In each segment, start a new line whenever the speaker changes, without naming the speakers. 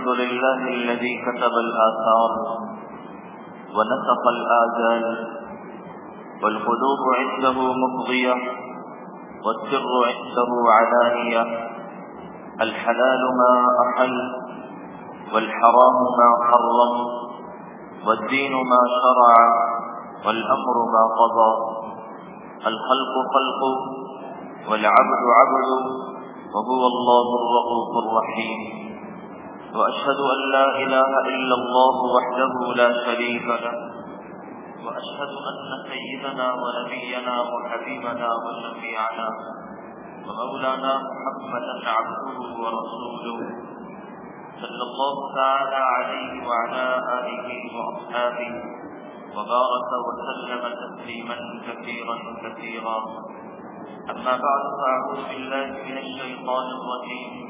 الحمد لله الذي كتب الآثار ونسق الآجال والقلوب عنده مفضية والسر عنده علانية. الحلال ما أحل والحرام ما حرم والدين ما شرع والأمر ما قضى. الخلق خلق والعبد عبد وهو الله الرؤوف الرحيم. وأشهد أن لا إله إلا الله وحده لا شريك له. وأشهد أن سيدنا ونبينا وحبيبنا وشفيعنا ومولانا محمدا عبده ورسوله. صلى الله تعالى عليه وعلى آله وأصحابه وبارك وسلم تسليما كثيرا كثيرا. أما بعد فأعوذ بالله من الشيطان الرجيم.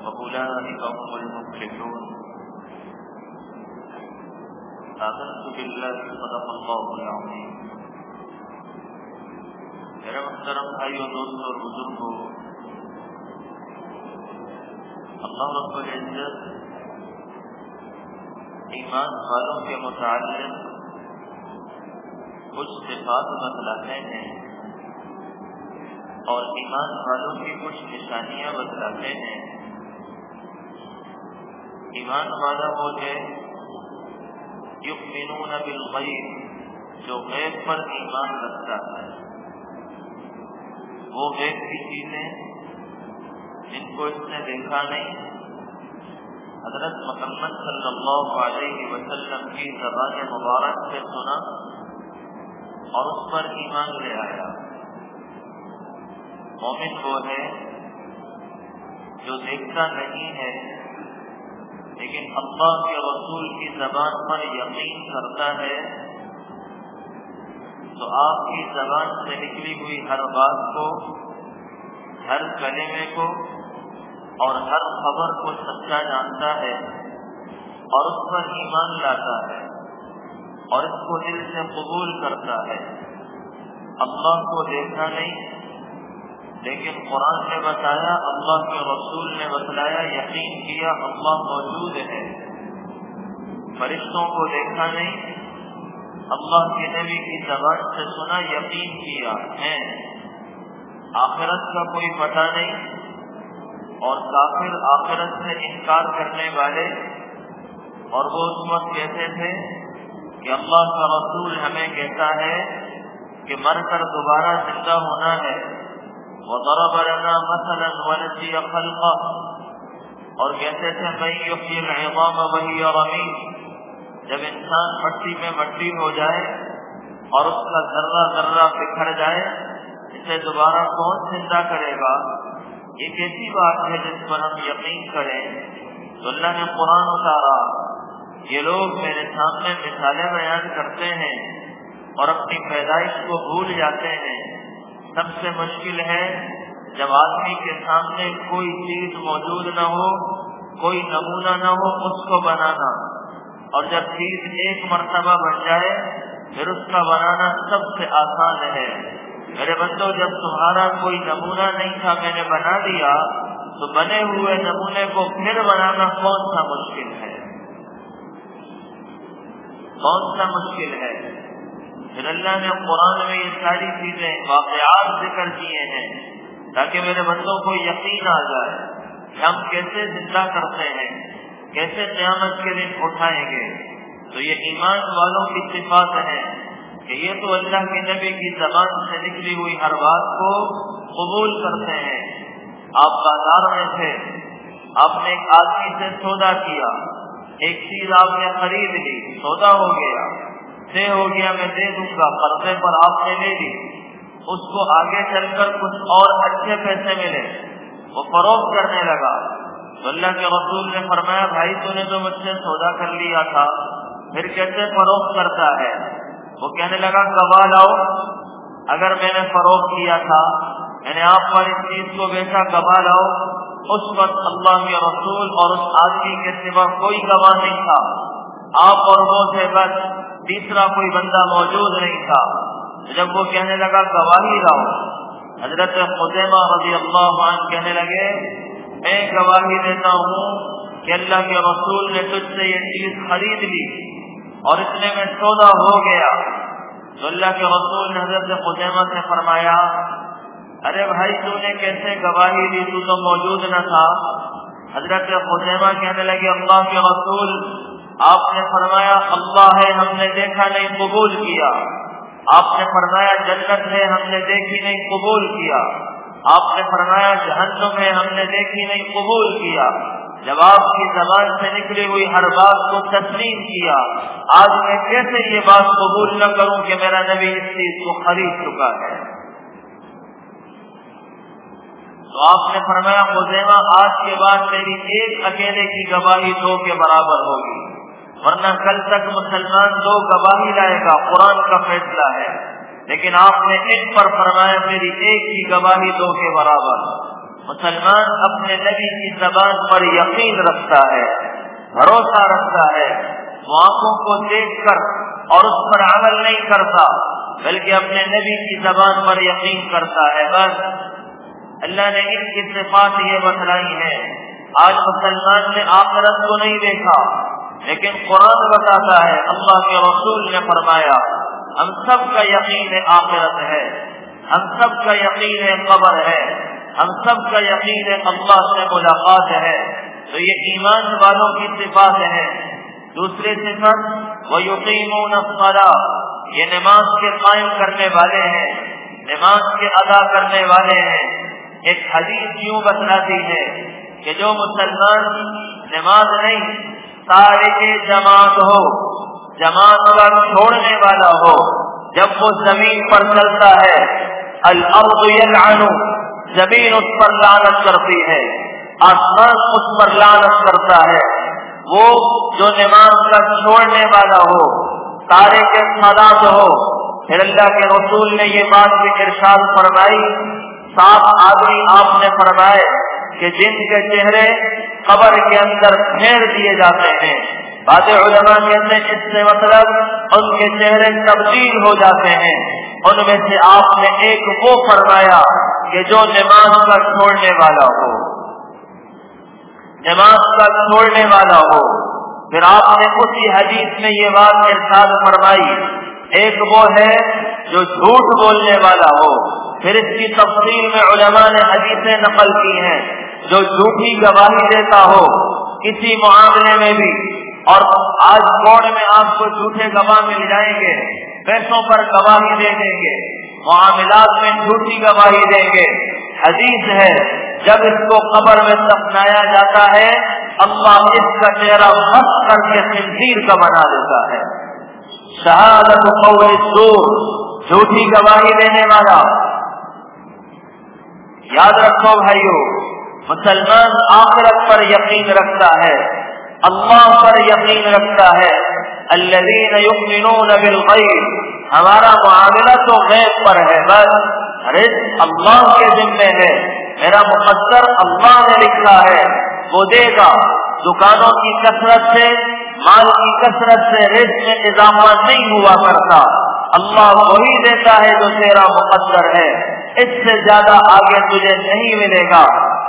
وأولئك هم المفلحون آمنت بالله صدق الله العظيم. میرے محترم بھائیوں دوستوں اور بزرگوں اللہ رب العزت ایمان والوں کے متعلق کچھ صفات بتلاتے ہیں اور ایمان والوں کی کچھ نشانیاں بتلاتے ہیں۔ ایمان والا وہ ہے۔ یؤمنون بالغیب، جو غیب پر ایمان رکھتا ہے۔ وہ غیب کی چیزیں جن کو اس نے دیکھا نہیں، حضرت محمد صلی اللہ علیہ وسلم کی زبان مبارک سے سنا اور اس پر ایمان لے آیا۔ مومن وہ ہے جو دیکھتا نہیں ہے لیکن اللہ کے رسول کی زبان پر یقین کرتا ہے تو آپ کی زبان سے نکلی ہوئی ہر بات کو، ہر کلمے کو اور ہر خبر کو سچا جانتا ہے اور اس پر ایمان لاتا ہے اور اس کو دل سے قبول کرتا ہے۔ اللہ کو دیکھا نہیں لیکن قرآن نے بتایا، اللہ کے رسول نے بتلایا، یقین کیا اللہ موجود ہے۔ فرشتوں کو دیکھا نہیں، اللہ کے نبی کی زبان سے سنا، یقین کیا ہے۔ آخرت کا کوئی پتہ نہیں، اور کافر آخرت سے انکار کرنے والے۔ اور وہ اس وقت کہتے تھے کہ اللہ کا رسول ہمیں کہتا ہے کہ مر کر دوبارہ زندہ ہونا ہے۔ وضرب لنا مثلا ونسي خلقه. اور کہتے تھے میں یحیی العظام وهي رمیم جب انسان مٹی میں مٹی ہو جائے اور اس کا ذرہ ذرہ بکھر جائے، اسے دوبارہ کون زندہ کرے گا؟ ایک ایسی بات ہے جس پر ہم یقین کریں؟ تو اللہ نے قرآن اتارا۔ یہ لوگ میرے سامنے مثالیں بیان کرتے ہیں اور اپنی پیدائش کو بھول جاتے ہیں۔ سب سے مشکل ہے جب آدمی کے سامنے کوئی چیز موجود نہ ہو، کوئی نمونہ نہ ہو، اس کو بنانا۔ اور جب چیز ایک مرتبہ بن جائے، پھر اس کا بنانا سب سے آسان ہے۔ میرے بندو، جب تمہارا کوئی نمونہ نہیں تھا میں نے بنا دیا، تو بنے ہوئے نمونے کو پھر بنانا کون سا مشکل ہے؟ کون سا مشکل ہے؟ پھر اللہ نے قرآن میں یہ ساری چیزیں واقعات ذکر کیے ہیں تاکہ میرے بندوں کو یقین آ جائے کہ ہم کیسے زندہ کرتے ہیں، کیسے قیامت کے دن اٹھائیں گے۔ تو یہ ایمان والوں کی صفات ہے کہ یہ تو اللہ کے نبی کی زبان سے نکلی ہوئی ہر بات کو قبول کرتے ہیں۔ آپ بازار میں تھے، آپ نے ایک آدمی سے سودا کیا، ایک چیز آپ نے خرید لی، سودا ہو گیا۔ سے ہو گیا، میں دے دوں گا، قرضے پر آپ نے لے لی۔ اس کو آگے چل کر کچھ اور اچھے پیسے ملے۔ وہ فروخت کرنے لگا۔ تو اللہ کے رسول نے فرمایا، بھائی، تو نے تو مجھ سے سودا کر لیا تھا۔ پھر کیسے فروخت کرتا ہے؟ وہ کہنے لگا گواہ لاؤ اگر میں نے فروخت کیا تھا، میں نے آپ پر اس چیز کو بیچا، گواہ لاؤ۔ اس وقت اللہ کے رسول اور اس آدمی کے سوا کوئی گواہ نہیں تھا۔ آپ اور وہ سے بس۔ تیسرا کوئی بندہ موجود نہیں تھا۔ جب وہ کہنے لگا، گواہی لاؤ۔ حضرت خدیمہ رضی اللہ عنہ کہنے لگے، میں گواہی دیتا ہوں کہ اللہ کے رسول نے تجھ سے یہ چیز خرید لی اور اتنے میں سودا ہو گیا۔ تو اللہ کے رسول نے حضرت خدیمہ سے فرمایا، ارے بھائی، تو نے کیسے گواہی دی؟ تو تو موجود نہ تھا۔ حضرت خدیمہ کہنے لگے، اللہ کے رسول آپ نے فرمایا، اللہ ہے، ہم نے دیکھا نہیں، قبول کیا۔ آپ نے فرمایا، جنت ہے، ہم نے دیکھی نہیں، قبول کیا۔ آپ نے فرمایا، جہنم ہے، ہم نے دیکھی نہیں، قبول کیا۔ جب آپ کی زبان سے نکلی ہوئی ہر بات کو تسلیم کیا، آج میں کیسے یہ بات قبول نہ کروں کہ میرا نبی اس چیز کو خرید چکا ہے؟ تو آپ نے فرمایا، خزیمہ، آج کے بعد میری ایک اکیلے کی گواہی دو کے برابر ہوگی۔ ورنہ کل تک مسلمان دو گواہی لائے گا، قرآن کا فیصلہ ہے۔ لیکن آپ نے ان پر فرمایا، میری ایک کی گواہی دو کے برابر۔ مسلمان اپنے نبی کی زبان پر یقین رکھتا ہے، بھروسہ رکھتا ہے۔ وہ آنکھوں کو دیکھ کر اور اس پر عمل نہیں کرتا، بلکہ اپنے نبی کی زبان پر یقین کرتا ہے۔ بس، اللہ نے ان کی صفات یہ بتلائی ہے آج مسلمان نے آخرت کو نہیں دیکھا۔ لیکن قرآن بتاتا ہے، اللہ کے رسول نے فرمایا، ہم سب کا یقین آخرت ہے، ہم سب کا یقین قبر ہے، ہم سب کا یقین اللہ سے ملاقات ہے۔ تو یہ ایمان والوں کی صفات ہے دوسری صفت وہ یقین یہ نماز کے قائم کرنے والے ہیں، نماز کے ادا کرنے والے ہیں۔ ایک حدیث یوں بتلاتی ہے کہ جو مسلمان نماز نہیں سارے جماعت ہو، جماعت اگر چھوڑنے والا ہو، جب وہ زمین پر چلتا ہے، الارض یلعنو، زمین اس پر لانت کرتی ہے، آسمان اس پر لانت کرتا ہے۔ وہ جو نماز کا چھوڑنے والا ہو تارے کے سادات ہو، پھر اللہ کے رسول نے یہ بات بھی ارشاد فرمائی سات آدمی آپ نے فرمائے کہ جن کے چہرے قبر کے اندر پھیر دیے جاتے ہیں۔ باد علماء کہتے ہیں اس سے مطلب ان کے چہرے تبدیل ہو جاتے ہیں۔ ان میں سے آپ نے ایک وہ فرمایا کہ جو نماز کا چھوڑنے والا ہو۔ نماز کا چھوڑنے والا ہو۔ پھر آپ نے اسی حدیث میں یہ بات ارشاد فرمائی، ایک وہ ہے جو جھوٹ بولنے والا ہو۔ پھر اس کی تفصیل میں علماء نے حدیثیں نقل کی ہیں۔ جو جھوٹی گواہی دیتا ہو کسی معاملے میں بھی، اور آج کوڑ میں آپ کو جھوٹے گواہ مل جائیں گے، پیسوں پر گواہی دے دیں گے، معاملات میں جھوٹی گواہی دیں گے۔ حدیث ہے، جب اس کو قبر میں سپنایا جاتا ہے، اللہ اس کا چہرہ مست کر کے تنظیر کا بنا دیتا ہے۔ شہادت سور جھوٹی گواہی دینے والا۔ یاد رکھو بھائیو مسلمان آخرت پر یقین رکھتا ہے، اللہ پر یقین رکھتا ہے، الذین یؤمنون بالغیب، ہمارا معاملہ تو غیب پر ہے، بس رزق اللہ کے ذمے ہے، میرا مقدر اللہ نے لکھا ہے، وہ دے گا۔ دکانوں کی کثرت سے، مال کی کثرت سے رزق میں اضافہ نہیں ہوا کرتا، اللہ وہی دیتا ہے جو تیرا مقدر ہے، اس سے زیادہ آگے تجھے نہیں ملے گا۔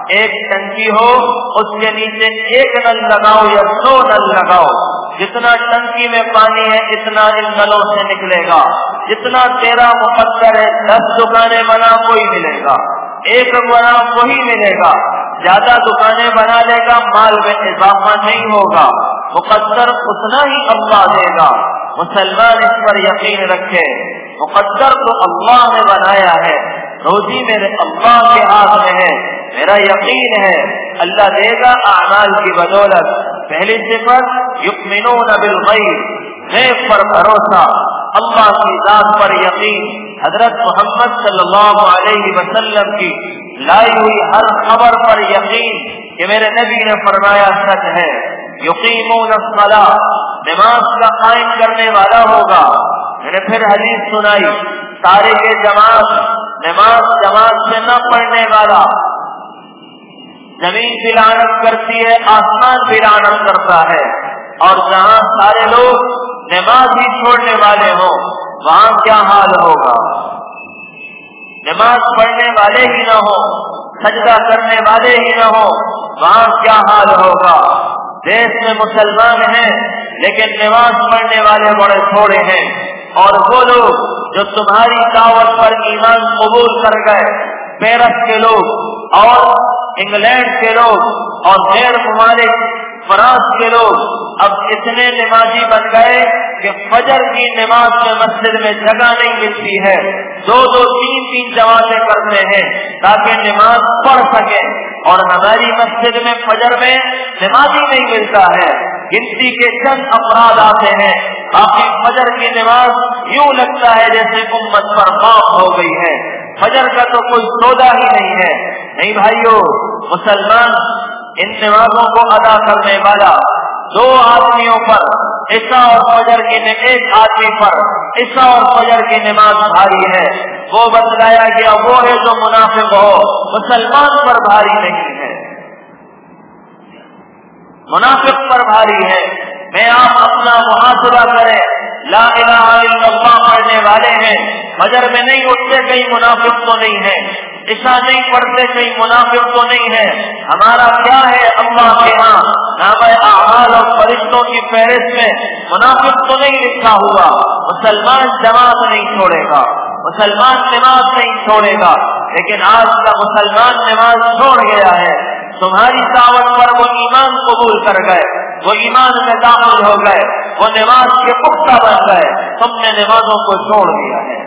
ایک ٹنکی ہو، اس کے نیچے ایک نل لگاؤ یا دو نل لگاؤ۔ جتنا ٹنکی میں پانی ہے، اتنا ان نلوں سے نکلے گا۔ جتنا تیرا مقدر ہے، دس دکانیں بنا کوئی ملے گا۔ ایک بنا، وہی ملے گا۔ زیادہ دکانیں بنا لے گا، مال میں اضافہ نہیں ہوگا۔ مقدر اتنا ہی اللہ دے گا۔ مسلمان اس پر یقین رکھے۔ مقدر تو اللہ نے بنایا ہے۔ روزی میرے اللہ کے ہاتھ میں ہے، میرا یقین ہے۔ اللہ دے گا اعمال کی بدولت۔ پہلی صفت یقمنون بالغیب۔ غیب پر بھروسہ۔ اللہ کی ذات پر یقین۔ حضرت محمد صلی اللہ علیہ وسلم کی لائی ہوئی ہر خبر پر یقین کہ میرے نبی نے فرمایا سچ ہے۔ یقینون الصلاة۔ نماز کا قائم کرنے والا ہوگا۔ میں نے پھر حدیث سنائی۔ سارے کے جماعت نماز جماعت میں نہ پڑھنے والا زمین بھی لانت کرتی ہے، آسمان بھی لانت کرتا ہے۔ اور جہاں سارے لوگ نماز ہی چھوڑنے والے ہوں، وہاں کیا حال ہوگا؟ نماز پڑھنے والے ہی نہ ہو سجدہ کرنے والے ہی نہ ہو وہاں کیا حال ہوگا؟ دیش میں مسلمان ہیں، لیکن نماز پڑھنے والے بڑے تھوڑے ہیں۔ اور وہ لوگ جو تمہاری دعوت پر ایمان قبول کر گئے پیرس کے لوگ اور انگلینڈ کے لوگ اور غیر ممالک، فرانس کے لوگ اب اتنے نمازی بن گئے کہ فجر کی نماز میں مسجد میں جگہ نہیں ملتی ہے۔ دو دو تین تین جماعتیں کرتے ہیں تاکہ نماز پڑھ سکے اور ہماری مسجد میں فجر میں نمازی نہیں ملتا ہے۔ گنتی کے چند افراد آتے ہیں۔ باقی فجر کی نماز یوں لگتا ہے جیسے امت پر معاف ہو گئی ہے۔ فجر کا تو کوئی سودا ہی نہیں ہے۔ نہیں بھائیو، مسلمان ان نمازوں کو ادا کرنے والا دو آدمیوں پر عشا اور فجر کی ایک آدمی پر عشا اور فجر کی نماز بھاری ہے۔ وہ بتلایا گیا، وہ ہے جو منافق ہو۔ مسلمان پر بھاری نہیں۔ ہے منافق پر بھاری ہے۔ میں آپ اپنا محاصرہ کریں۔ لا الہ الا اللہ پڑھنے والے ہیں۔ فجر میں نہیں اٹھتے کئی منافق تو نہیں ہے۔ عشا نہیں پڑھتے کئی منافق تو نہیں ہے۔ ہمارا کیا ہے اللہ کے ہاں؟ نام اعمال اور فرشتوں کی فہرست میں منافق تو نہیں لکھا ہوا۔ مسلمان جماعت نہیں چھوڑے گا۔ مسلمان نماز نہیں چھوڑے گا۔ لیکن آج کا مسلمان نماز چھوڑ گیا ہے۔ تمہاری دعوت پر وہ ایمان قبول کر گئے، وہ ایمان میں داخل ہو گئے، وہ نماز کے پختہ بن گئے، تم نے نمازوں کو چھوڑ دیا ہے۔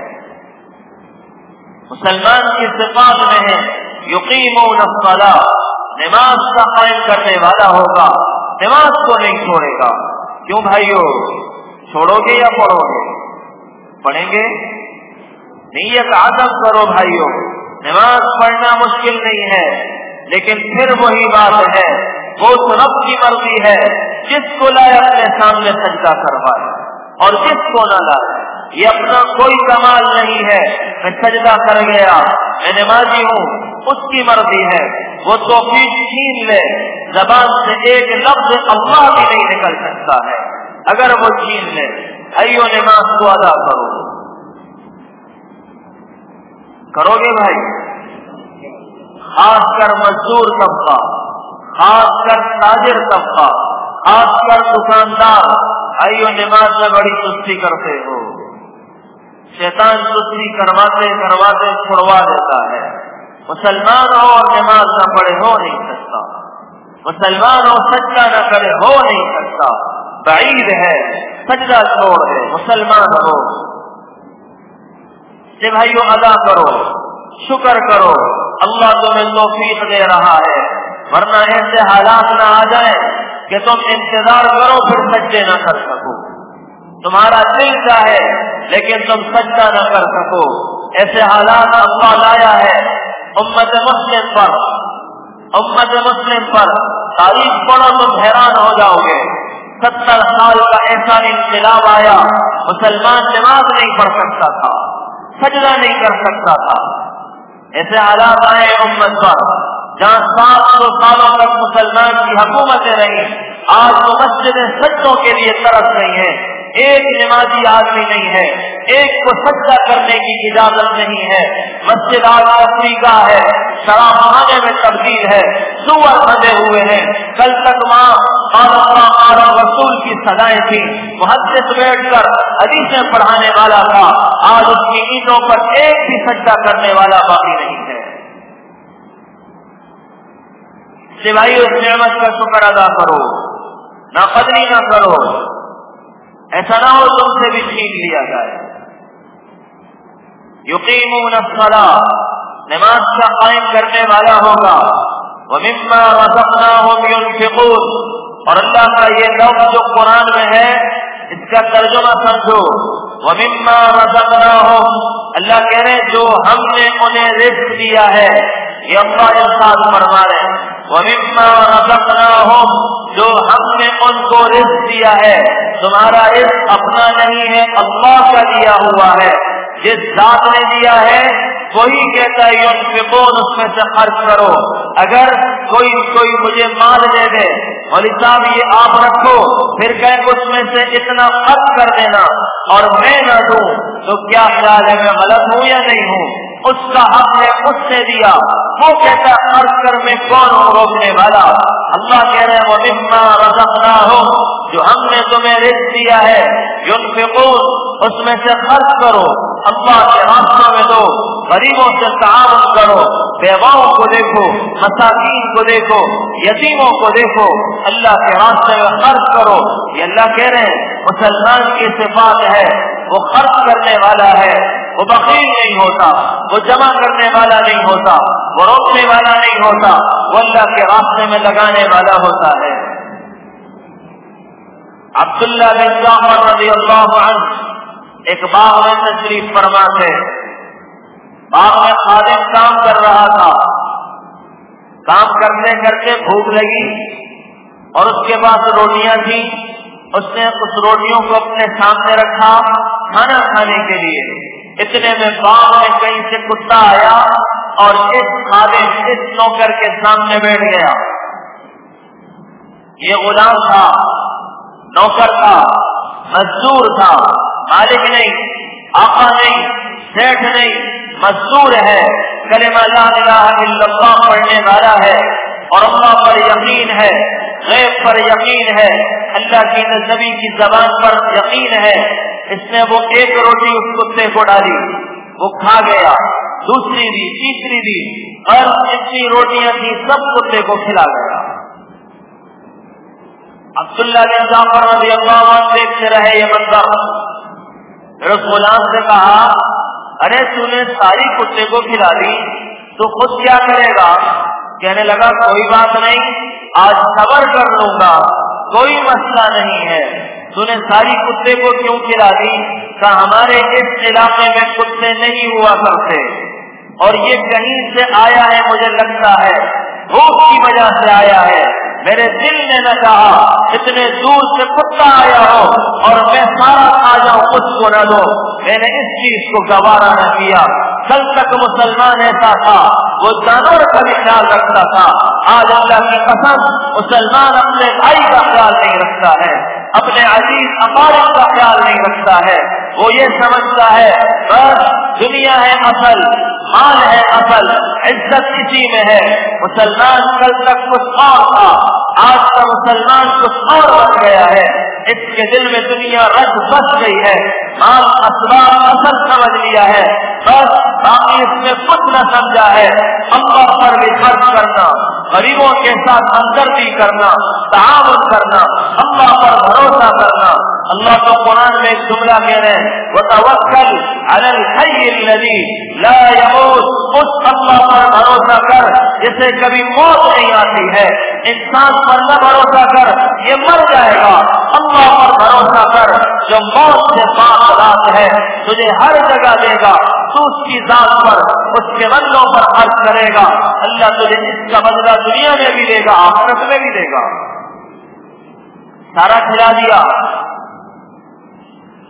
مسلمان کی صفات میں ہے یقین نماز کا قائم کرنے والا ہوگا، نماز کو نہیں چھوڑے گا۔ کیوں بھائیو، چھوڑو گے یا پڑھو گے؟ پڑھیں گے؟ نیت آدم کرو بھائیو، نماز پڑھنا مشکل نہیں ہے۔ لیکن پھر وہی بات ہے، وہ رب کی مرضی ہے، جس کو لائے اپنے سامنے سجدہ کروائے اور جس کو نہ لائے۔ یہ اپنا کوئی کمال نہیں ہے، میں سجدہ کر گیا، میں نمازی ہوں، اس کی مرضی ہے۔ وہ تو چھین لے، زبان سے ایک لفظ اللہ بھی نہیں نکل سکتا ہے۔ اگر وہ چھین لے، ایو نماز کو ادا کرو۔ کرو گے بھائی؟ خاص کر مزدور طبقہ، خاص کر تاجر طبقہ، خاص کر دکاندار ایو نماز میں بڑی سستی کرتے ہو۔ شیطان سستی کرواتے کرواتے چھڑوا دیتا ہے۔ مسلمان ہو اور نماز نہ پڑھے ہو نہیں سکتا۔ مسلمان ہو سجدہ نہ کرے ہو نہیں سکتا۔ بعید ہے سجدہ چھوڑ دے، مسلمان ہو۔ سے بھائیو ادا کرو، شکر کرو۔ اللہ تمہیں توفیق دے رہا ہے۔ ورنہ ایسے حالات نہ آ جائیں کہ تم انتظار کرو پھر سجدے نہ کر سکو۔ تمہارا دل چاہے لیکن تم سجدہ نہ کر سکو۔ ایسے حالات اللہ لایا ہے۔ امت مسلم پر۔ امت مسلم پر۔ تاریخ پڑھو تم حیران ہو جاؤ گے۔ ستر سال کا ایسا انقلاب آیا۔ مسلمان نماز نہیں پڑھ سکتا تھا۔ سجدہ نہیں کر سکتا تھا۔ ایسے حالات آئے امت پر، جہاں سات سو سالوں تک مسلمان کی حکومتیں رہی آج تو مسجدیں سجدوں کے لیے طرف رہی ہیں، ایک نمازی آدمی نہیں ہے۔ ایک کو سجدہ کرنے کی اجازت نہیں ہے۔ مسجد آج افریقہ ہے۔ شراب خانے میں تبدیل ہے۔ سور بندے ہوئے ہیں۔ کل تک ماں اور رسول کی سزائیں تھی محدث بیٹھ کر حدیثیں پڑھانے والا تھا۔ آج اس کی عیدوں پر ایک بھی سجدہ کرنے والا باقی نہیں ہے۔ سوائے اس نعمت کا شکر ادا کرو۔ نہ قدری نہ کرو۔ ایسا نہ ہو تم سے بھی چھین لیا جائے۔ یقینون الصلاة. نماز کا قائم کرنے والا ہوگا. وَمِمَّا رَزَقْنَاهُمْ يُنْفِقُونَ. اور اللہ کا یہ لفظ جو قرآن میں ہے، اس کا ترجمہ سمجھو. وَمِمَّا رَزَقْنَاهُمْ. اللہ کہہ رہے جو ہم نے انہیں رزق دیا ہے، یہ اللہ ارشاد فرما رہے وَمِمَّا رَزَقْنَاهُمْ. جو ہم نے ان کو رزق دیا ہے، تمہارا رزق اپنا نہیں ہے، اللہ کا دیا ہوا ہے. جس ذات نے دیا ہے، وہی کہتا ہے یونفقون اس میں سے خرچ کرو۔ اگر کوئی کوئی مجھے مال دے دے اور صاحب، یہ آپ رکھو، پھر کہ اس میں سے اتنا خرچ کر دینا اور میں نہ دوں، تو کیا خیال ہے میں غلط ہوں یا نہیں ہوں؟ اس کا حق ہے، اس نے دیا۔ وہ کہتا ہے خرچ کر میں کون ہوں روکنے والا؟ اللہ کہہ رہے ہیں وہ مما رزقنا ہو جو ہم نے تمہیں رزق دیا ہے یونفقون اس میں سے خرچ کرو۔ اللہ کے راستوں میں دو غریبوں سے تعاون کرو۔ بیواؤں کو دیکھو، مساکین کو دیکھو، یتیموں کو دیکھو۔ اللہ کے راستے میں خرچ کرو۔ یہ اللہ کہہ رہے ہیں، مسلمان کی صفات ہے، وہ خرچ کرنے والا ہے۔ وہ بقیر نہیں ہوتا، وہ جمع کرنے والا نہیں ہوتا، وہ روکنے والا نہیں ہوتا، وہ اللہ کے راستے میں لگانے والا ہوتا ہے۔ عبداللہ بن جعفر رضی اللہ عنہ ایک باغ میں تشریف فرما تھے۔ باغ میں خادم کام کر رہا تھا۔ کام کرتے کرتے بھوک لگی اور اس کے بعد روٹیاں تھیں۔ اس نے اس روٹیوں کو اپنے سامنے رکھا کھانا کھانے کے لیے۔ اتنے میں باغ میں کہیں سے کتا آیا اور اس خادم اس نوکر کے سامنے بیٹھ گیا۔ یہ غلام تھا، نوکر تھا، مزدور تھا، مالک نہیں، آقا نہیں سیٹ نہیں، مزدور ہے۔ کلمہ لا الہ الا اللہ پڑھنے والا ہے۔ اور اللہ پر یقین ہے، غیب پر یقین ہے، اللہ کی نبی کی زبان پر یقین ہے۔ اس نے وہ ایک روٹی اس کتے کو ڈالی، وہ کھا گیا۔ دوسری بھی، تیسری بھی، اور جتنی روٹیاں تھی سب کتے کو کھلا گیا۔ عبداللہ بن جعفر رضی اللہ عنہ دیکھتے رہے یہ بندہ۔ پھر اس غلام سے کہا، ارے تو نے ساری کتے کو کھلا دی، تو خود کیا کرے گا؟ کہنے لگا، کوئی بات نہیں، آج صبر کر لوں گا، کوئی مسئلہ نہیں ہے تو نے ساری کتے کو کیوں کھلا دی کہ ہمارے اس علاقے میں کتے نہیں ہوا کرتے. اور یہ کہیں سے آیا ہے مجھے لگتا ہے بھوک کی وجہ سے آیا ہے۔ میرے دل نے نہ کہا، اتنے دور سے کتا آیا ہو اور میں سارا آ جاؤں اس کو نہ دو۔ میں نے اس چیز کو گوارا نہ کیا۔ کل تک مسلمان ایسا تھا، وہ جانور کا بھی خیال رکھتا تھا۔ آج اللہ کی قسم، مسلمان اپنے بھائی کا خیال نہیں رکھتا ہے، اپنے عزیز اقارب کا خیال نہیں رکھتا ہے۔ وہ یہ سمجھتا ہے، بس دنیا ہے اصل، مال ہے اصل، عزت کسی میں ہے۔ مسلمان کل تک کچھ اور تھا، آج کا مسلمان کچھ اور بن گیا ہے۔ اس کے دل میں دنیا رد بس گئی ہے۔ مال، اسباب اصل سمجھ لیا ہے۔ بس باقی اس میں کچھ نہ سمجھا ہے۔ اللہ پر بھی خرچ کرنا، غریبوں کے ساتھ ہمدردی کرنا، تعاون کرنا، اللہ پر بھروسہ کرنا۔ اللہ کو قرآن میں ایک جملہ کہہ رہے ہیں وہ توکل الذي لا يموت. اس اللہ پر بھروسہ کر، جسے کبھی موت نہیں آتی ہے۔ انسان پر نہ بھروسہ کر، یہ مر جائے گا۔ اللہ پر بھروسہ کر، جو موت سے باخ ہے، تجھے ہر جگہ دے گا۔ تو اس کی ذات پر، اس کے بندوں پر خرچ کرے گا۔ اللہ تجھے اس کا بدلہ دنیا میں بھی دے گا، آخرت میں بھی دے گا۔ سارا کھلا دیا۔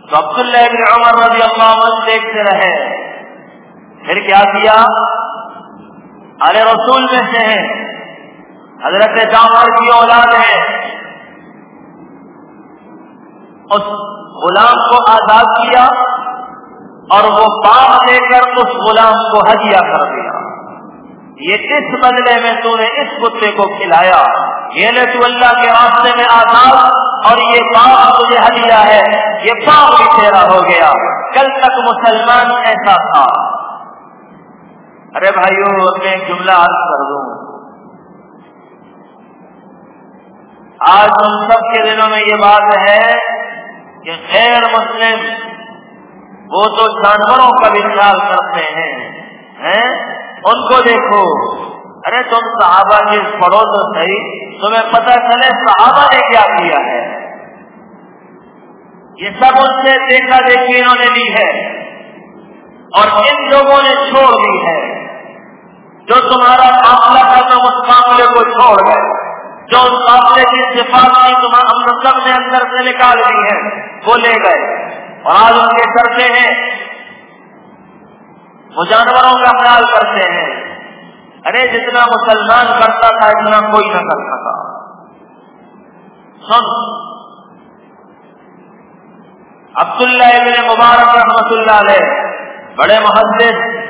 تو عبداللہ ابن عمر رضی اللہ عنہ دیکھتے رہے پھر کیا کیا؟ ارے رسول میں سے ہیں حضرت جعفر کی اولاد ہے۔ اس غلام کو آزاد کیا اور وہ باپ لے کر اس غلام کو ہدیہ کر دیا۔ یہ اس بدلے میں تو نے اس کتے کو کھلایا۔ یہ نے تو اللہ کے راستے میں آزاد اور یہ باپ تجھے ہدیہ ہے۔ یہ باپ بھی تیرا ہو گیا۔ کل تک مسلمان ایسا تھا۔ ارے بھائیو میں جملہ عرض کر دوں۔ آج ہم سب کے دنوں میں یہ بات ہے کہ غیر مسلم وہ تو جانوروں کا بھی خیال کرتے ہیں؟ ان کو دیکھو۔ ارے تم صحابہ کے پڑھو تو صحیح تمہیں پتہ چلے صحابہ نے کیا کیا ہے۔ یہ سب ان سے دیکھا دیکھی انہوں نے لی ہے۔ اور ان لوگوں نے چھوڑ دی ہے۔ جو تمہارا قافلہ کرنا اس معاملے کو چھوڑ گئے۔ جو اس قافلے کی صفات کی تمہارا ہم سب نے اندر سے نکال دی ہے، وہ لے گئے۔ اور آج ان کے کرتے ہیں وہ جانوروں کا خیال کرتے ہیں۔ ارے، جتنا مسلمان کرتا تھا، اتنا کوئی نہ کرتا تھا۔ سن، عبداللہ ابن مبارک رحمت اللہ علیہ بڑے محدث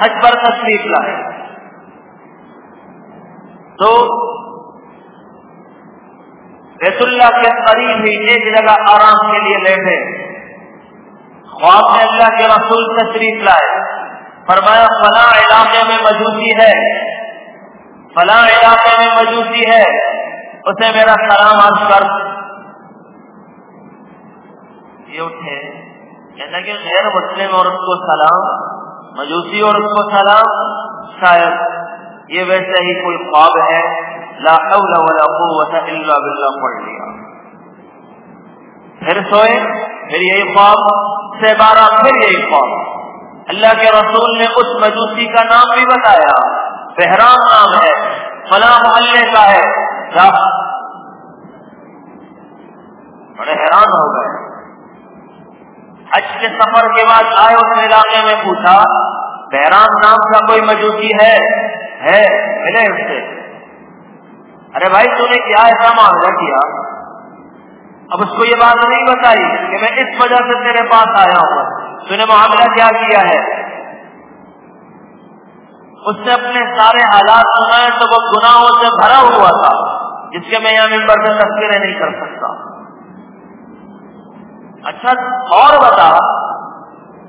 حج پر تشریف لائے۔ تو بیت اللہ کے قریب ہی ایک جگہ آرام کے لیے بیٹھے۔ خواب میں اللہ کے رسول تشریف لائے۔ فرمایا، فلاں علاقے میں مجوسی ہے۔ فلاں علاقے میں مجوسی ہے۔ اسے میرا سلام آج کر۔ یہ اٹھے۔ کہ غیر مسلم اور اس کو سلام، مجوسی اور اس کو سلام، شاید یہ ویسے ہی کوئی خواب ہے۔ لا حول ولا قوت الا باللہ، پڑھ لیا۔ پھر سوئے۔ پھر یہی خواب سے بارہ پھر یہی خواب۔ اللہ کے رسول نے اس مجوسی کا نام بھی بتایا۔ بحران نام ہے، فلاں محلے کا ہے۔ بڑے حیران ہو گئے۔ حج کے سفر کے بعد آئے اس علاقے میں پوچھا بحران نام کا کوئی مجوسی ہے؟ ہے، ملے اس سے۔ ارے بھائی، تو نے کیا ایسا معاملہ کیا؟ اب اس کو یہ بات نہیں بتائی کہ میں اس وجہ سے تیرے پاس آیا ہوں۔ تو نے معاملہ کیا کیا ہے؟ اس نے اپنے سارے حالات سنائے تو وہ گناہوں سے بھرا ہوا تھا، جس کے میں یہاں ممبر سے تذکرے نہیں کر سکتا۔ اچھا اور بتا،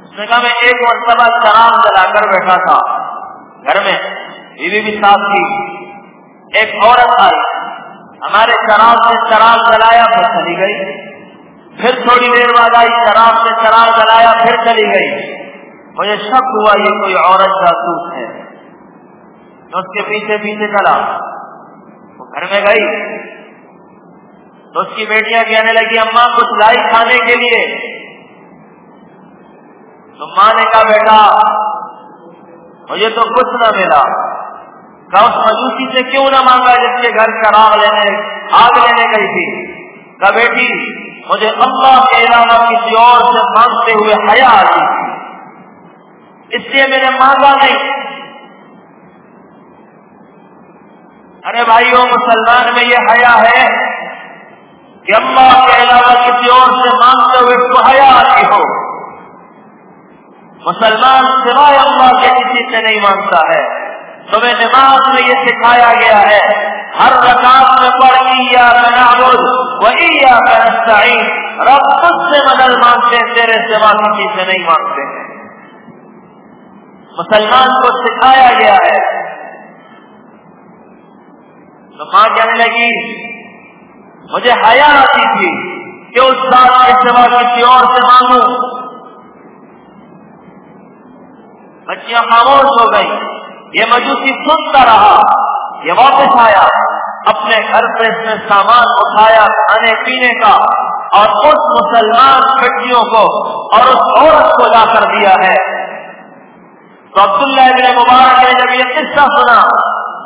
اس نے کہا میں ایک مرتبہ شراب جلا کر بیٹھا تھا، گھر میں، بیوی بھی ساتھ تھی۔ ایک عورت آئی۔ ہمارے شراب سے شراب جلایا، پھر چلی گئی۔ پھر تھوڑی دیر بعد آئی، شراب سے شراب جلایا، پھر چلی گئی۔ مجھے شک ہوا یہ کوئی عورت جاسوس ہے۔ تو اس کے پیچھے پیچھے چلا۔ وہ گھر میں گئی۔ تو اس کی بیٹیاں کہنے لگی، اماں، کچھ لائی کھانے کے لیے؟ تو ماں نے کہا، بیٹا، مجھے تو کچھ نہ ملا۔ کہ اس مجوسی سے کیوں نہ مانگا جس کے گھر کا راگ لینے، آگ لینے گئی تھی؟ کہ بیٹی، مجھے اللہ کے علاوہ کسی اور سے مانگتے ہوئے حیا آتی اس لیے میں نے مانگا نہیں۔ ارے بھائیوں مسلمان میں یہ حیا ہے کہ اللہ کے علاوہ کسی اور سے مانگتے ہوئے کو حیا آتی ہو۔ مسلمان سوائے اللہ کے کسی سے نہیں مانگتا ہے۔ تمہیں نماز میں یہ سکھایا گیا ہے، ہر رکعت میں پڑھ یا نعبد وہی یا نستعین رب خود سے مدد مانگتے ہیں تیرے سوا کسی سے نہیں مانگتے۔ ہیں مسلمان کو سکھایا گیا ہے۔ تو ماں کہنے لگی، مجھے حیا آتی تھی کہ اس بات کے سوا کسی اور سے مانگوں۔ بچیاں خاموش ہو گئی یہ مجوسی سنتا رہا، یہ واپس آیا، اپنے گھر پہ اس نے سامان اٹھایا کھانے پینے کا اور اس مسلمان بچیوں کو اور اس عورت کو لا کر دیا ہے۔ تو عبداللہ ابن مبارک نے جب یہ قصہ سنا،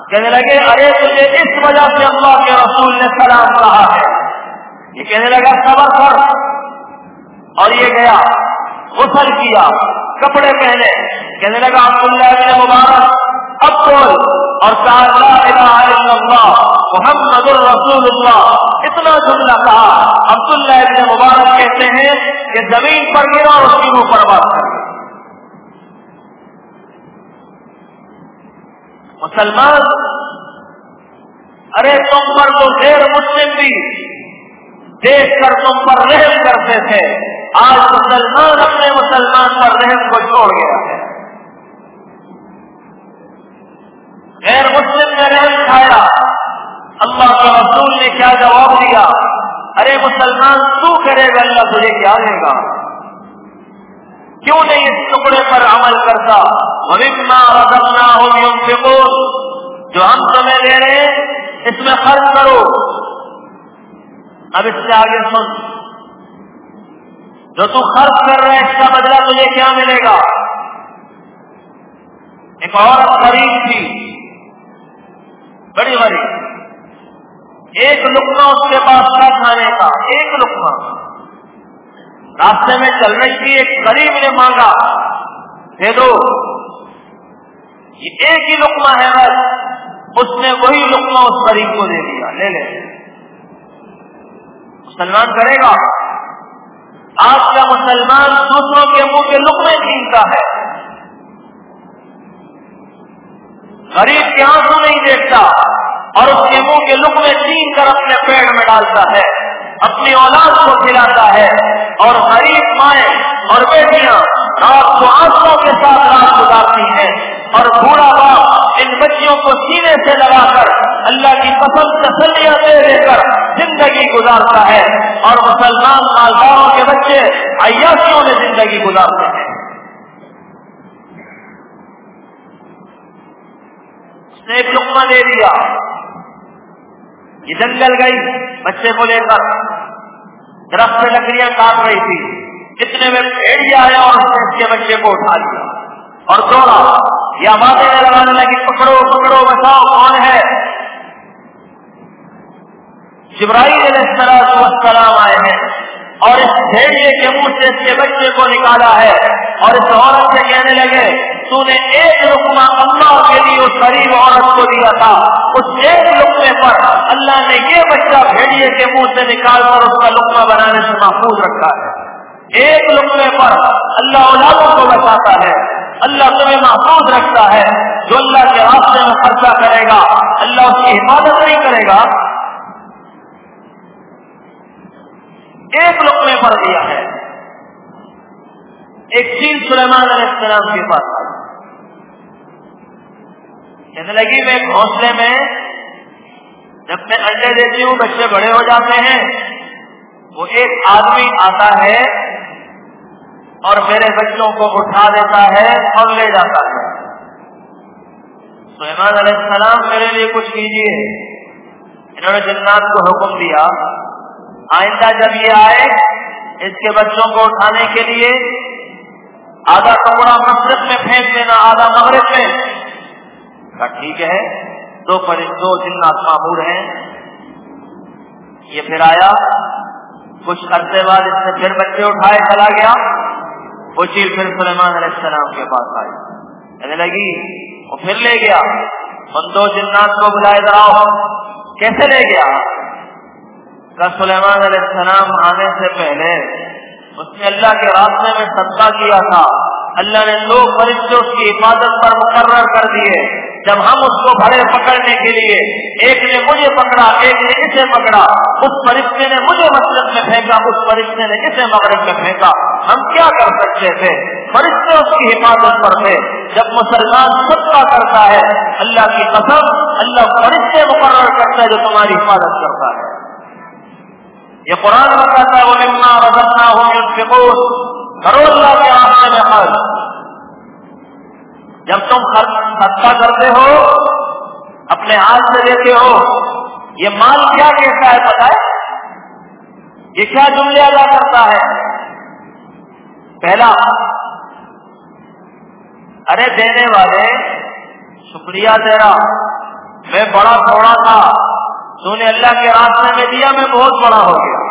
کہنے لگے، ارے تجھے اس وجہ سے اللہ کے رسول نے سلام کہا ہے۔ یہ کہنے لگا، صبر کر۔ اور یہ گیا، غسل کیا، کپڑے پہنے۔ کہنے لگا، عبداللہ ابن مبارک اب اور لا الہ الا اللہ، محمد الرسول اللہ۔ اتنا جملہ کہا۔ عبداللہ ابن مبارک کہتے ہیں کہ زمین پر گرا اور اس کی منہ پر بات کر۔ مسلمان، ارے تم پر تو غیر مسلم بھی دیکھ کر تم پر رحم کرتے تھے۔ آج مسلمان اپنے مسلمان پر رحم کو چھوڑ گیا ہے۔ غیر مسلم نے رحم کھایا۔ اللہ کے رسول نے کیا جواب دیا؟ ارے مسلمان، تو کرے گا اللہ تجھے کیا دے گا؟ کیوں نہیں اس ٹکڑے پر عمل کرتا؟ رضنا ہو جو ہم تمہیں لے رہے ہیں، اس میں خرچ کرو۔ اب اس سے آگے سن۔ جو تو خرچ کر رہے اس کا بدلہ تجھے کیا ملے گا؟ ایک عورت غریب تھی۔ بڑی غریب ایک لکما اس کے پاس تھا کھانے کا ایک لکما راستے میں چل رہی تھی ایک غریب نے مانگا۔ دے دو۔ یہ ایک ہی لکما ہے بس۔ اس نے وہی لکما اس غریب کو دے دیا۔ لے لے۔ مسلمان کرے گا۔ آج کا مسلمان دوسروں کے منہ کے لکمے چھینتا ہے۔ غریب کے آنسو نہیں دیکھتا اور اس کے منہ کے لکمے چھین کر اپنے پیڑ میں ڈالتا ہے، اپنی اولاد کو کھلاتا ہے اور غریب مائیں اور بیٹیاں رات کو آنسو کے ساتھ رات گزارتی ہیں اور بوڑھا باپ ان بچیوں کو سینے سے لگا کر اللہ کی پسند تسلیاں دے دے کر زندگی گزارتا ہے اور مسلمان مالداروں کے بچے عیاشیوں میں زندگی گزارتے ہیں اس نے ایک لقمہ دے دیا یہ جنگل گئی، بچے کو لے کر۔ درخت سے لکڑیاں کاٹ رہی تھی۔ اتنے میں بھیڑیا آیا اور اس نے اس کے بچے کو اٹھا لیا۔ اور دوڑا۔ یا باتیں لگانے لگی، پکڑو پکڑو، بچاؤ، کون ہے؟ جبرائیل علیہ السلام آئے ہیں اور اس بھیڑیے کے منہ سے اس کے بچے کو نکالا ہے اور اس عورت سے کہنے لگے تو نے ایک رکما اللہ کے لیے اس غریب عورت کو دیا تھا۔ اس ایک لکمے پر اللہ نے یہ بچہ بھیڑیے کے منہ سے نکال کر اس کا لکما بنانے سے محفوظ رکھا ہے۔ ایک لکمے پر اللہ اولادوں کو بچاتا ہے۔ اللہ تمہیں محفوظ رکھتا ہے۔ جو اللہ کے راستے میں خرچہ کرے گا، اللہ اس کی حفاظت نہیں کرے گا۔ ایک لقمے پر دیا ہے۔ ایک چیز سلیمان علیہ السلام کے پاس آئی۔ کہنے لگی، میں گھونسلے میں جب میں انڈے دیتی ہوں، بچے بڑے ہو جاتے ہیں۔ وہ ایک آدمی آتا ہے اور میرے بچوں کو اٹھا دیتا ہے اور لے جاتا ہے۔ سلیمان علیہ السلام میرے لیے کچھ کیجیے انہوں نے جنات کو حکم دیا۔ آئندہ جب یہ آئے، اس کے بچوں کو اٹھانے کے لیے آدھا کپڑا مشرق میں پھینک دینا، آدھا مغرب میں۔ ٹھیک ہے، دو دو جنات معمور ہیں۔ یہ پھر آیا، کچھ عرصے بعد اس نے پھر بچے اٹھائے، چلا گیا۔ وہ چیز پھر سلیمان علیہ السلام کے پاس آئی کہنے لگی، وہ پھر لے گیا۔ ان دو جنات کو بلائے دراؤ کیسے لے گیا؟ سلیمان علیہ السلام آنے سے پہلے اس نے اللہ کے راستے میں صدقہ کیا تھا۔ اللہ نے دو فرشتے اس کی حفاظت پر مقرر کر دیے۔ جب ہم اس کو بھرے پکڑنے کے لیے، ایک نے مجھے پکڑا، ایک نے اسے پکڑا۔ اس فرشتے نے مجھے مسجد میں پھینکا، اس فرشتے نے اسے مغرب میں پھینکا۔ ہم کیا کر سکتے تھے؟ فرشتے اس کی حفاظت پر تھے۔ جب مسلمان صدقہ کرتا ہے، اللہ کی قسم، اللہ فرشتے مقرر کرتا ہے جو تمہاری حفاظت کرتا ہے۔ یہ قرآن میں کہتا ہے وہ نمنا رضنا ہو کرو اللہ کے راستے میں خرچ جب تم خرچہ کرتے ہو، اپنے ہاتھ سے دیتے ہو، یہ مال کیا کہتا ہے پتا ہے؟ یہ کیا جملے ادا کرتا ہے؟ پہلا، ارے دینے والے، شکریہ تیرا، میں بڑا تھوڑا تھا۔ تو نے اللہ کے راستے میں دیا، میں بہت بڑا ہو گیا۔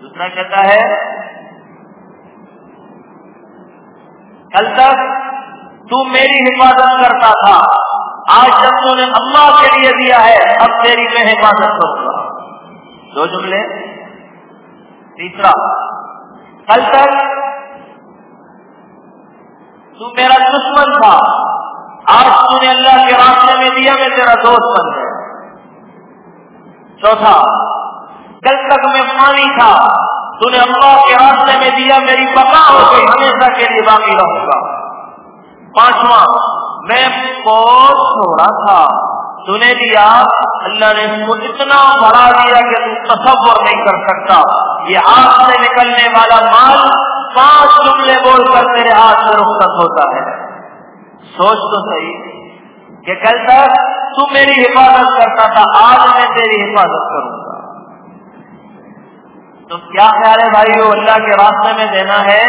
دوسرا کہتا ہے، کل تک تو میری حفاظت کرتا تھا۔ آج جب تو نے اللہ کے لیے دیا ہے، اب تیری میں حفاظت کروں گا۔ دو جملے۔ تیسرا، کل تک تو میرا دشمن تھا۔ آج تو نے اللہ کے راستے میں دیا میں تیرا دوست بن گیا۔ چوتھا کل تک میں پانی تھا، تو نے اللہ کے راستے میں دیا میری بقا ہو گئی، ہمیشہ کے لیے باقی رہوں گا۔ پانچواں، میں بہت تھوڑا تھا تو نے دیا، اللہ نے اس کو اتنا بڑھا دیا کہ تو تصور نہیں کر سکتا۔ یہ ہاتھ سے نکلنے والا مال پانچ جملے بول کر میرے ہاتھ میں رخصت ہوتا ہے۔ سوچ تو صحیح کہ کل تک تو میری حفاظت کرتا تھا، آج میں تیری حفاظت کروں گا۔ تو کیا خیال ہے بھائی وہ اللہ کے راستے میں دینا ہے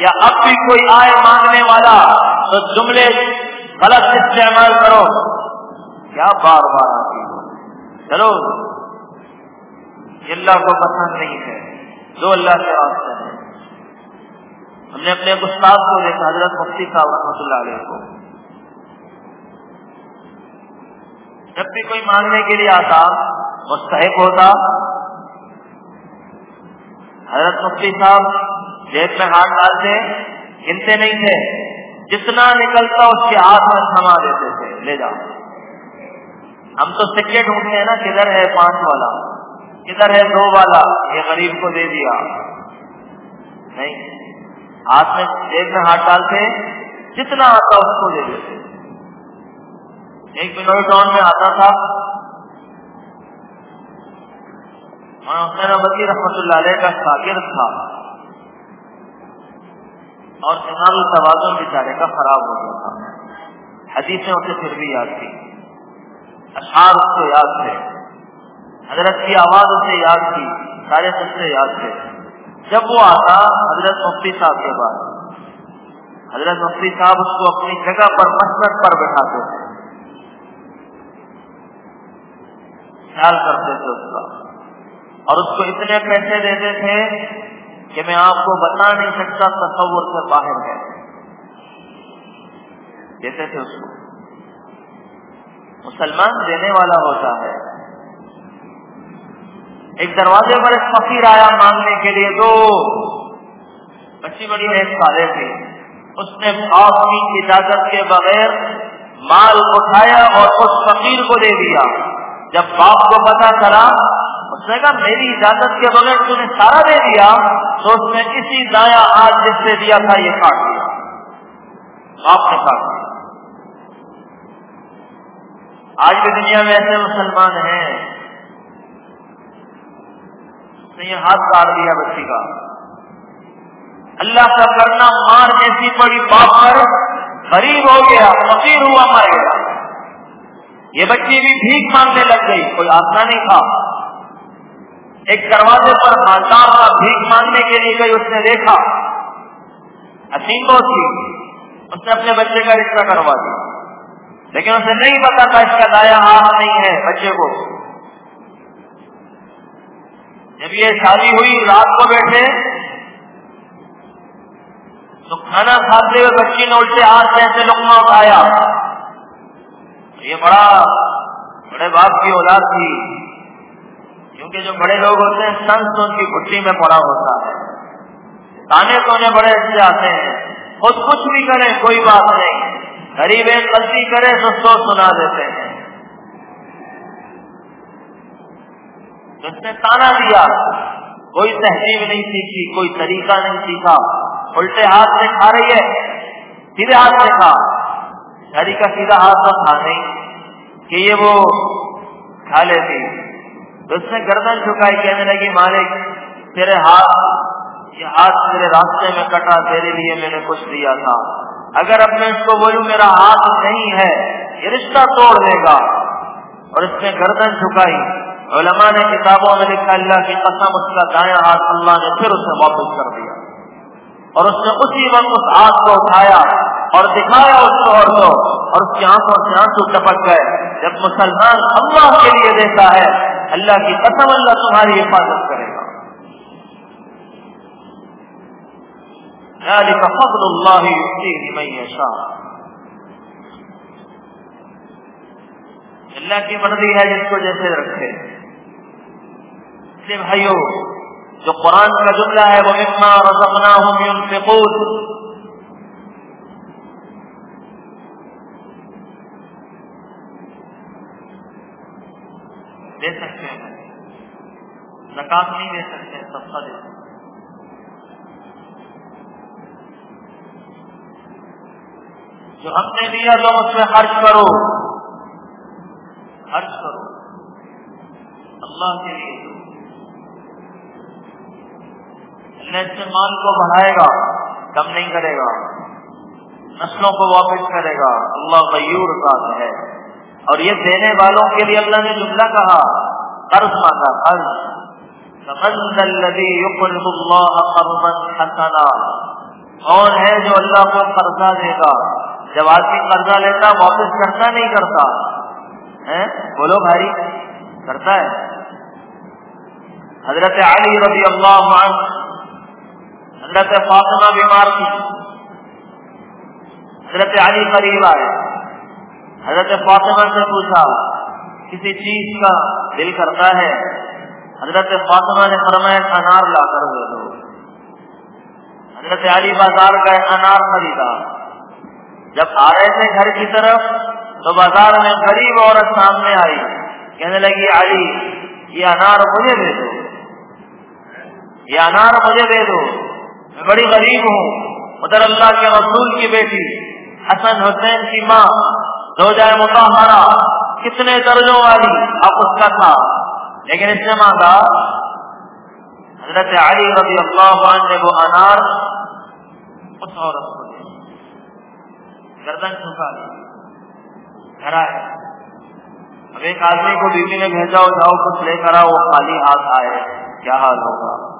یا اب بھی کوئی آئے مانگنے والا تو جملے غلط استعمال کرو؟ کیا بار بار آتی چلو اللہ کو پسند نہیں ہے، جو اللہ کے راستے میں۔ ہم نے اپنے استاد کو دیکھا، حضرت مفتی صاحب رحمۃ اللہ علیہ کو۔ جب بھی کوئی مانگنے کے لیے آتا مستحق ہوتا۔ حضرت مفتی صاحب جیب میں ہاتھ ڈالتے، گنتے نہیں تھے۔ جتنا نکلتا اس کے ہاتھ میں تھما دیتے تھے، لے جاؤ۔ ہم تو سکے ڈھونڈتے ہیں نا، کدھر ہے پانچ والا؟ کدھر ہے دو والا؟ یہ غریب کو دے دیا۔ نہیں، ہاتھ میں جیب میں ہاتھ ڈالتے، جتنا آتا اس کو دے دیتے۔ ایک بنوئی ٹاؤن میں آتا تھا۔ حسین رحمت اللہ علیہ کا شاگرد تھا۔ اور امام التوازن بیچارے کا خراب ہو گیا تھا۔ حدیثیں اسے پھر بھی یاد تھی۔ اشعار اس کو یاد تھے۔ حضرت کی آواز اسے یاد تھی۔ سارے سب سے یاد تھے۔ جب وہ آتا حضرت مفتی صاحب کے بعد حضرت مفتی صاحب اس کو اپنی جگہ پر مسرت پر بٹھاتے تھے۔ خیال کرتے تھے اس کا۔ اور اس کو اتنے پیسے دیتے تھے کہ میں آپ کو بتا نہیں سکتا تصور سے باہر ہے دیتے تھے اس کو۔ مسلمان دینے والا ہوتا ہے۔ ایک دروازے پر ایک فقیر آیا مانگنے کے لیے، دو۔ بچی بڑی ایک سالے تھے۔ اس نے باپ کی اجازت کے بغیر مال اٹھایا اور اس فقیر کو دے دیا۔ جب باپ کو پتا چلا، اس نے کہا، میری اجازت کے بغیر تو نے سارا دے دیا، تو اس نے کسی دایا آج جس سے دیا تھا یہ کاٹ دیا۔ آپ نے کاٹ دیا۔ آج کی دنیا میں ایسے مسلمان ہیں، اس نے یہ ہاتھ کاٹ دیا بچی کا۔ اللہ کا کرنا مار جیسی بڑی باپ پر، غریب ہو گیا، فقیر ہوا، مر گیا۔ یہ بچی بھی بھیک مانگنے لگ گئی، کوئی آسنا نہیں تھا۔ ایک دروازے پر مالدار کا بھیک مانگنے کے لیے گئی اس نے دیکھا۔ حسین بہت تھی اس نے اپنے بچے کا رشتہ کروا دیا۔ لیکن اسے نہیں پتا تھا اس کا دایا ہاتھ نہیں ہے بچے کو۔ جب یہ شادی ہوئی، رات کو بیٹھے، تو کھانا کھاتے ہوئے بچی نے الٹے ہاتھ سے ایسے لکما اٹھایا۔ یہ بڑا بڑے باپ کی اولاد تھی۔ کیونکہ جو بڑے لوگ ہوتے ہیں سن تو ان کی گٹی میں پڑا ہوتا ہے۔ تانے تو انہیں بڑے اچھے آتے ہیں۔ خود کچھ بھی کرے کوئی بات نہیں۔ غریب غلطی کرے تو سو سنا دیتے ہیں۔ اس نے تانا دیا۔ کوئی تہذیب نہیں سیکھی، کوئی طریقہ نہیں سیکھا۔ الٹے ہاتھ سے کھا رہی ہے، سیدھے ہاتھ سے کھا۔ گھڑی کا سیدھا ہاتھ تو تھا نہیں کہ یہ وہ کھا لیتی تو اس نے گردن چکائی کہنے لگی، مالک، تیرے ہاتھ، یہ ہاتھ میرے راستے میں کٹا، تیرے لیے میں نے کچھ دیا تھا۔ اگر اب میں اس کو بولوں، میرا ہاتھ نہیں ہے، یہ رشتہ توڑ دے گا۔ اور اس نے گردن چکائی علماء نے کتابوں میں لکھا، اللہ کی قسم، اس کا دایاں ہاتھ اللہ نے پھر اسے واپس کر دیا۔ اور اس نے اسی وقت اس ہاتھ کو اٹھایا اور دکھایا اس شوہر کو اور اس کی آنکھوں سے آنسو ٹپک گئے۔ جب مسلمان اللہ کے لیے دیتا ہے، اللہ کی قسم اللہ تمہاری حفاظت کرے گا۔ فضل اللہ اللہ کی مرضی ہے جس کو جیسے رکھے۔ بھائیو جو قرآن کا جملہ ہے، وہ مما رزقناہم ينفقون۔ دے سکتے ہیں۔ زکات نہیں دے سکتے سستا دے سکتے جو ہم نے دیا تو اس میں خرچ کرو۔ خرچ کرو۔ اللہ کے لیے۔ اللہ اس مال کو بڑھائے گا، کم نہیں کرے گا۔ نسلوں کو واپس کرے گا۔ اللہ غیور کا ہے۔ اور یہ دینے والوں کے لیے اللہ نے جملہ کہا، قرض مانگا، قرض۔ کون ہے جو اللہ کو قرضہ دے گا؟ جب آدمی قرضہ لیتا، واپس کرتا نہیں کرتا۔ بولو بھائی کرتا ہے۔ حضرت علی رضی اللہ عنہ حضرت فاطمہ بیمار تھی۔ حضرت علی قریب آئے۔ حضرت فاطمہ سے پوچھا، کسی چیز کا دل کرتا ہے؟ حضرت فاطمہ نے فرمایا، انار لا کر دے دو۔ حضرت علی بازار گئے، انار خریدا۔ جب آ رہے تھے گھر کی طرف، تو بازار میں غریب عورت سامنے آئی۔ کہنے لگی، علی، یہ انار مجھے دے دو۔ یہ انار مجھے دے دو۔ میں بڑی غریب ہوں ادھر اللہ کے رسول کی بیٹی، حسن حسین کی ماں دو جائے متحرہ کتنے درجوں والی اب اس کا تھا۔ لیکن اس نے مانگا۔ حضرت علی رضی اللہ عنہ نے وہ انار اس عورت کو دے گردن چھکا لی گھر آئے۔ اب ایک آدمی کو بیوی نے بھیجا ہو جاؤ کچھ لے کر آؤ، وہ خالی ہاتھ آئے۔ کیا حال ہوگا؟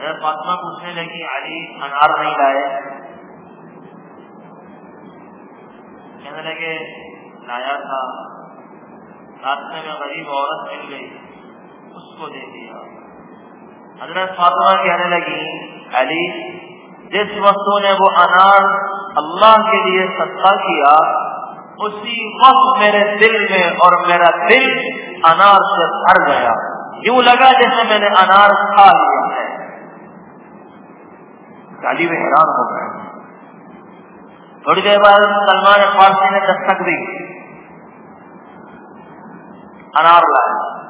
فاطمہ پوچھنے لگی، علی انار نہیں لائے؟ کہنے لگے، لایا تھا۔ راستے میں غریب عورت مل گئی، اس کو دے دیا۔ حضرت فاطمہ کہنے لگی، علی، جس وقتوں نے وہ انار اللہ کے لیے سستا کیا، اسی وقت میرے دل میں اور میرا دل انار سے بھر گیا۔ یوں لگا جیسے میں نے انار کھا لیا۔ ہے میں حیران ہو گیا تھوڑی دیر بعد سلمان فارسی نے دستک دی۔ انار لائے۔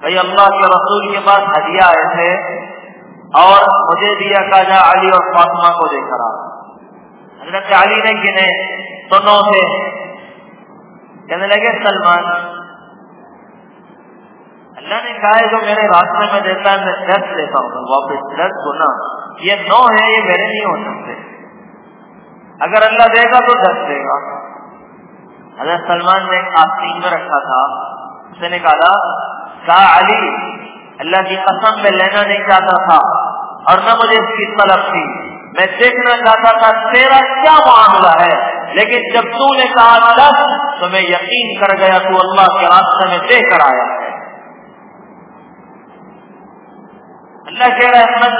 بھائی اللہ کے رسول کے پاس ہدیہ آئے تھے اور مجھے دیا کا جا علی اور فاطمہ کو دے کر حضرت علی نے گنے تو نو تھے۔ کہنے لگے، سلمان، اللہ نے کہا ہے، جو میرے راستے میں دیتا ہے، میں دس دیتا ہوں۔ واپس دس گنا یہ نو ہے یہ میرے نہیں ہو سکتے۔ اگر اللہ دے گا تو دس دے گا۔ حضرت سلمان نے آستین میں رکھا تھا سے نکالا۔ کہا علی، اللہ کی قسم میں لینا نہیں چاہتا تھا اور نہ مجھے اس کی طلب تھی۔ میں دیکھنا چاہتا تھا تیرا کیا معاملہ ہے، لیکن جب تو نے کہا دس، تو میں یقین کر گیا تو اللہ کے راستے میں دے کر آیا۔ ہے اللہ کہہ رہا ہے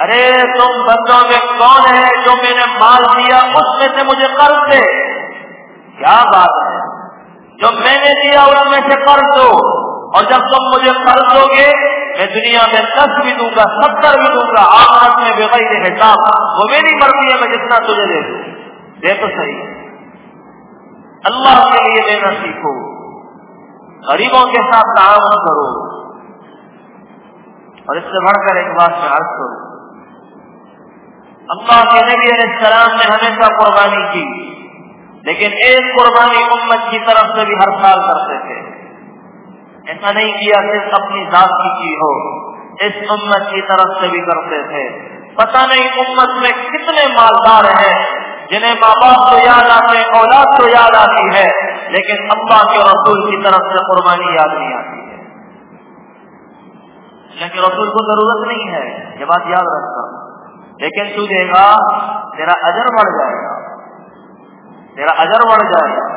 ارے تم بندوں میں کون ہے جو میں نے مال دیا؟ اس میں سے مجھے قرض دے۔ کیا بات ہے؟ جو میں نے دیا اس میں سے قرض دو۔ اور جب تم مجھے قرض دو گے، میں دنیا میں دس بھی دوں گا، ستر بھی دوں گا، آخرت میں بغیر حساب۔ وہ میری مرضی ہے، میں جتنا تجھے دے دوں۔ دے تو صحیح۔ اللہ کے لیے دینا سیکھو غریبوں کے ساتھ تعاون کرو۔ اور اس سے بڑھ کر ایک بات میں عرض کروں۔ اللہ کے نبی علیہ السلام نے ہمیشہ قربانی کی، لیکن ایک قربانی امت کی طرف سے بھی ہر سال کرتے تھے۔ ایسا نہیں کیا صرف اپنی ذات کی کی ہو، اس امت کی طرف سے بھی کرتے تھے۔ پتہ نہیں امت میں کتنے مالدار ہیں، جنہیں ماں باپ کو یاد آتے، اولاد کو یاد آتی ہے۔ لیکن اللہ کے رسول کی طرف سے قربانی یاد نہیں آتی ہے۔ لیکن رسول کو ضرورت نہیں ہے، یہ بات یاد رکھتا لیکن تو دے گا، تیرا اجر بڑھ جائے گا۔ تیرا اجر بڑھ جائے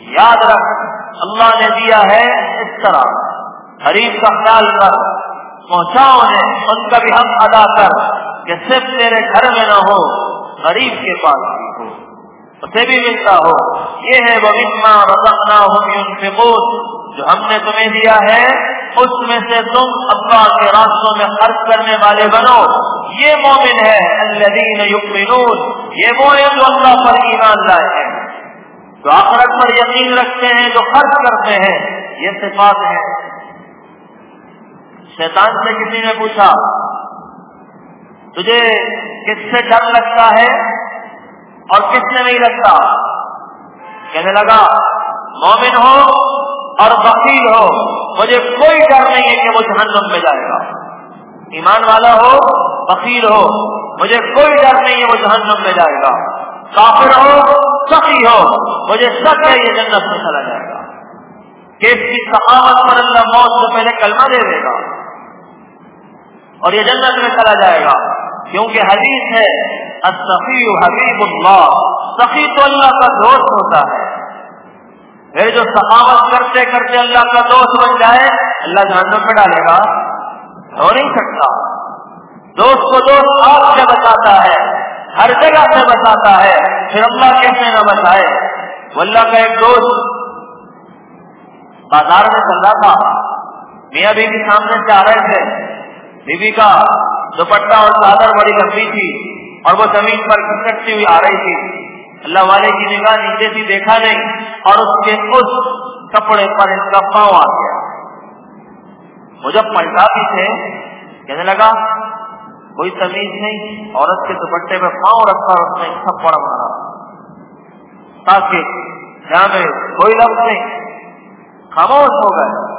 یاد رکھ، اللہ نے دیا ہے اس طرح۔ غریب کا خیال کر پہنچاؤ انہیں ان کا بھی حق ادا کر کہ صرف تیرے گھر میں نہ ہو، غریب کے پاس۔ بھی اسے بھی ملتا ہو یہ ہے وہ مما رسنا ہو جو ہم نے تمہیں دیا ہے، اس میں سے تم اللہ کے راستوں میں خرچ کرنے والے بنو. یہ مومن ہے الذین یؤمنون یہ وہ ہے جو اللہ پر ایمان لائے ہیں. جو آخرت پر یقین رکھتے ہیں، جو خرچ کرتے ہیں. یہ صفات ہے شیطان سے کسی نے پوچھا، تجھے کس سے ڈر لگتا ہے؟ اور کس سے نہیں لگتا؟ کہنے لگا، مومن ہو اور وکیل ہو، مجھے کوئی ڈر نہیں ہے کہ وہ جہنم میں جائے گا۔ ایمان والا ہو، وکیل ہو، مجھے کوئی ڈر نہیں ہے وہ جہنم میں جائے گا۔ کافر ہو سخی ہو، مجھے سب ہے یہ جنت میں چلا جائے گا۔ کہ اس کی ثقافت پر اللہ موت سے پہلے کلمہ دے دے گا اور یہ جنت میں چلا جائے گا۔ کیونکہ حدیث ہے حبیب اللہ سخی تو اللہ کا دوست ہوتا ہے. پھر جو سخاوت کرتے کرتے اللہ کا دوست بن جائے، اللہ جہنم میں ڈالے گا. ہو نہیں سکتا. دوست کو دوست آپ سے بچاتا ہے، ہر جگہ سے بچاتا ہے، پھر اللہ کیسے نہ بچائے وہ اللہ کا ایک دوست بازار میں چل رہا تھا. میاں بیوی سامنے سے آ رہے تھے. بیوی کا دوپٹہ اور چادر بڑی لمبی تھی. اور وہ زمین پر کھسکتی ہوئی آ رہی تھی۔ اللہ والے کی نگاہ نیچے تھی دیکھا نہیں اور اس کے اس کپڑے پر اس کا پاؤں آ گیا۔ وہ جب پلٹا بھی تھے، کہنے لگا، کوئی تمیز نہیں، عورت کے دوپٹے پہ پاؤں رکھا اور اس نے تھپڑ مارا۔ تاکہ جہاں میں کوئی لفظ نہیں، خاموش ہو گئے۔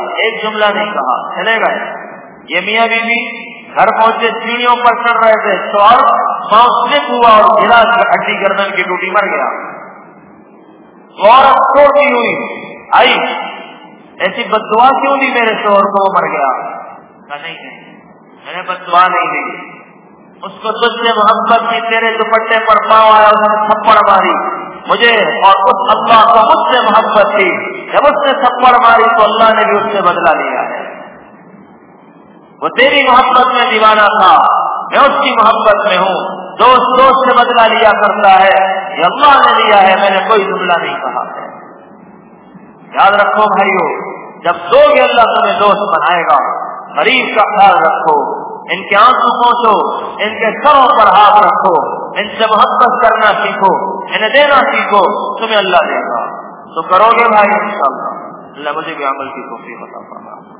ایک جملہ نہیں کہا، چلے گئے۔ یہ میاں بیوی بی گھر پہنچے سیڑھیوں پر چڑھ رہے تھے۔ تو اور سلپ ہوا اور گرا ہڈی گردن کی ٹوٹی مر گیا۔ عورت توڑتی ہوئی آئی، ایسی بدوا کیوں دی میرے شوہر کو وہ مر گیا؟ نہیں میں نے بدوا نہیں دی۔ اس کو تجھ سے محبت کی، تیرے دوپٹے پر پاؤ آیا، اس نے تھپڑ ماری۔ مجھے اور اس اللہ کو مجھ سے محبت تھی جب اس نے تھپڑ ماری تو اللہ نے بھی اس سے بدلا لیا۔ ہے وہ تیری محبت میں دیوانہ تھا، میں اس کی محبت میں ہوں۔ دوست دوست سے بدلا لیا کرتا ہے، یہ اللہ نے لیا ہے، میں نے کوئی جملہ نہیں کہا ہے۔ یاد رکھو بھائیو، جب دو گے اللہ تمہیں دوست بنائے گا، غریب کا خیال رکھو، ان کے آنسو پہنچو ان کے سروں پر ہاتھ رکھو، ان سے محبت کرنا سیکھو، انہیں دینا سیکھو، تمہیں اللہ دے گا۔ تو کرو گے بھائی انشاءاللہ۔ اللہ مجھے بھی عمل کی توفیق عطا فرما